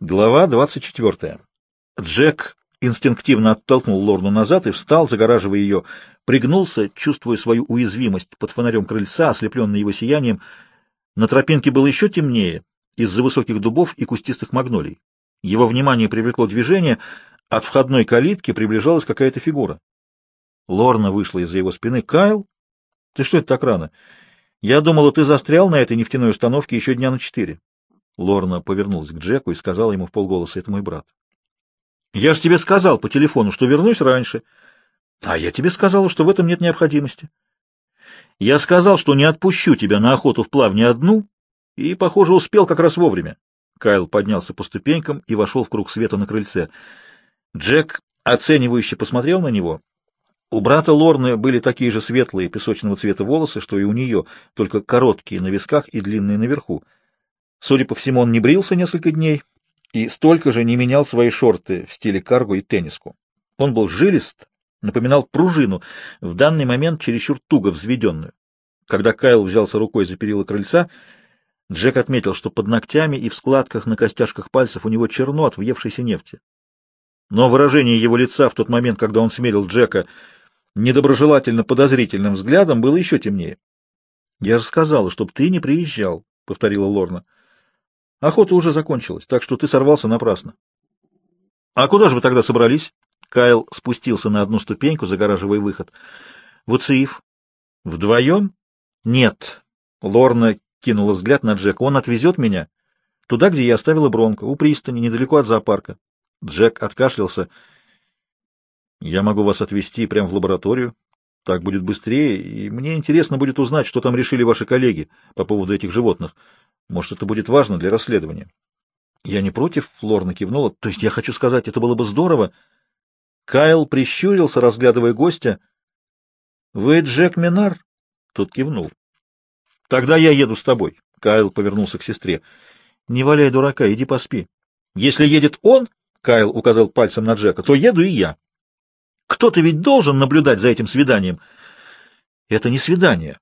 Глава 24. Джек инстинктивно оттолкнул Лорну назад и встал, загораживая ее, пригнулся, чувствуя свою уязвимость под фонарем крыльца, ослепленный его сиянием. На тропинке было еще темнее из-за высоких дубов и кустистых магнолий. Его внимание привлекло движение, от входной калитки приближалась какая-то фигура. Лорна вышла из-за его спины. «Кайл? Ты что это так рано? Я думала, ты застрял на этой нефтяной установке еще дня на четыре». Лорна повернулась к Джеку и сказала ему в полголоса, это мой брат. Я же тебе сказал по телефону, что вернусь раньше. А я тебе сказал, что в этом нет необходимости. Я сказал, что не отпущу тебя на охоту в плавне одну, и, похоже, успел как раз вовремя. Кайл поднялся по ступенькам и вошел в круг света на крыльце. Джек оценивающе посмотрел на него. У брата Лорны были такие же светлые песочного цвета волосы, что и у нее, только короткие на висках и длинные наверху. Судя по всему, он не брился несколько дней и столько же не менял свои шорты в стиле карго и тенниску. Он был жилист, напоминал пружину, в данный момент чересчур туго взведенную. Когда Кайл взялся рукой за перила крыльца, Джек отметил, что под ногтями и в складках на костяшках пальцев у него черно от въевшейся нефти. Но выражение его лица в тот момент, когда он смерил Джека недоброжелательно подозрительным взглядом, было еще темнее. — Я же сказала, чтоб ты не приезжал, — повторила Лорна. Охота уже закончилась, так что ты сорвался напрасно. — А куда же вы тогда собрались? Кайл спустился на одну ступеньку, загораживая выход. — В Уциев. — Вдвоем? — Нет. Лорна кинула взгляд на Джека. — Он отвезет меня туда, где я оставила Бронко, у пристани, недалеко от зоопарка. Джек откашлялся. — Я могу вас отвезти прямо в лабораторию. Так будет быстрее, и мне интересно будет узнать, что там решили ваши коллеги по поводу этих животных. Может, это будет важно для расследования. Я не против, Флорна кивнула. То есть я хочу сказать, это было бы здорово. Кайл прищурился, разглядывая гостя. Вы Джек Минар? Тот кивнул. Тогда я еду с тобой. Кайл повернулся к сестре. Не валяй дурака, иди поспи. Если едет он, Кайл указал пальцем на Джека, то еду и я. Кто-то ведь должен наблюдать за этим свиданием. Это не свидание.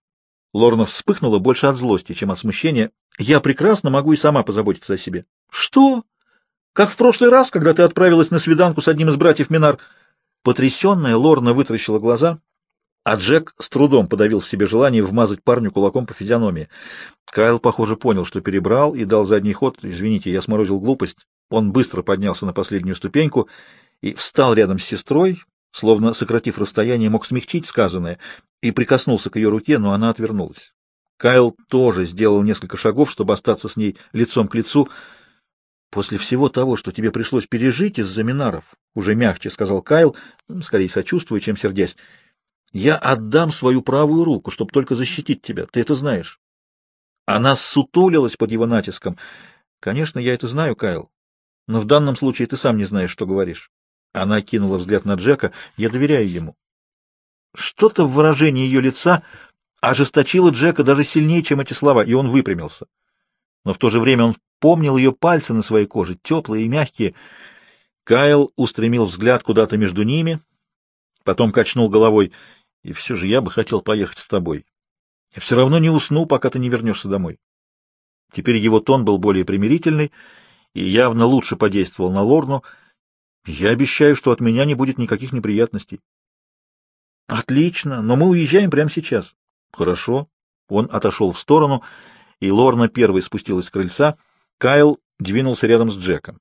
Лорна вспыхнула больше от злости, чем от смущения. Я прекрасно могу и сама позаботиться о себе. Что? Как в прошлый раз, когда ты отправилась на свиданку с одним из братьев Минар? Потрясенная Лорна вытращила глаза, а Джек с трудом подавил в себе желание вмазать парню кулаком по физиономии. Кайл, похоже, понял, что перебрал, и дал задний ход. Извините, я сморозил глупость. Он быстро поднялся на последнюю ступеньку и встал рядом с сестрой, словно, сократив расстояние, мог смягчить сказанное, и прикоснулся к ее руке, но она отвернулась. Кайл тоже сделал несколько шагов, чтобы остаться с ней лицом к лицу. «После всего того, что тебе пришлось пережить из-за Минаров, — уже мягче сказал Кайл, скорее сочувствуя, чем сердясь, — я отдам свою правую руку, чтобы только защитить тебя, ты это знаешь». Она сутулилась под его натиском. «Конечно, я это знаю, Кайл, но в данном случае ты сам не знаешь, что говоришь. Она кинула взгляд на Джека. Я доверяю ему. Что-то в выражении ее лица ожесточило Джека даже сильнее, чем эти слова, и он выпрямился. Но в то же время он помнил ее пальцы на своей коже, теплые и мягкие. Кайл устремил взгляд куда-то между ними, потом качнул головой. И все же я бы хотел поехать с тобой. Я все равно не усну, пока ты не вернешься домой. Теперь его тон был более примирительный и явно лучше подействовал на Лорну — я обещаю, что от меня не будет никаких неприятностей. Отлично, но мы уезжаем прямо сейчас. Хорошо. Он отошел в сторону, и Лорна первой спустилась с крыльца. Кайл двинулся рядом с Джеком.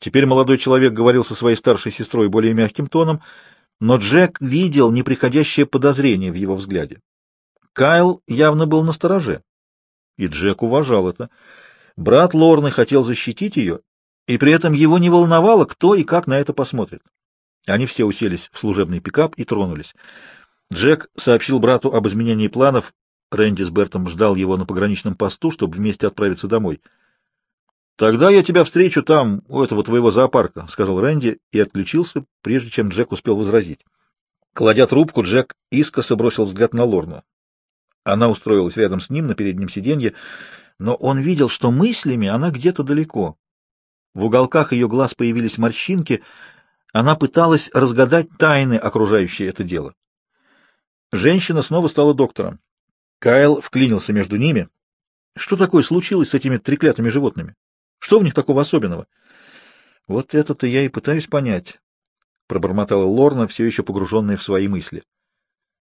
Теперь молодой человек говорил со своей старшей сестрой более мягким тоном, но Джек видел неприходящее подозрение в его взгляде. Кайл явно был настороже, и Джек уважал это. Брат Лорны хотел защитить ее и при этом его не волновало, кто и как на это посмотрит. Они все уселись в служебный пикап и тронулись. Джек сообщил брату об изменении планов. Рэнди с Бертом ждал его на пограничном посту, чтобы вместе отправиться домой. «Тогда я тебя встречу там, у этого твоего зоопарка», — сказал Рэнди и отключился, прежде чем Джек успел возразить. Кладя трубку, Джек искоса бросил взгляд на Лорну. Она устроилась рядом с ним на переднем сиденье, но он видел, что мыслями она где-то далеко. В уголках ее глаз появились морщинки. Она пыталась разгадать тайны, окружающие это дело. Женщина снова стала доктором. Кайл вклинился между ними. Что такое случилось с этими треклятыми животными? Что в них такого особенного? Вот это-то я и пытаюсь понять, — пробормотала Лорна, все еще погруженная в свои мысли.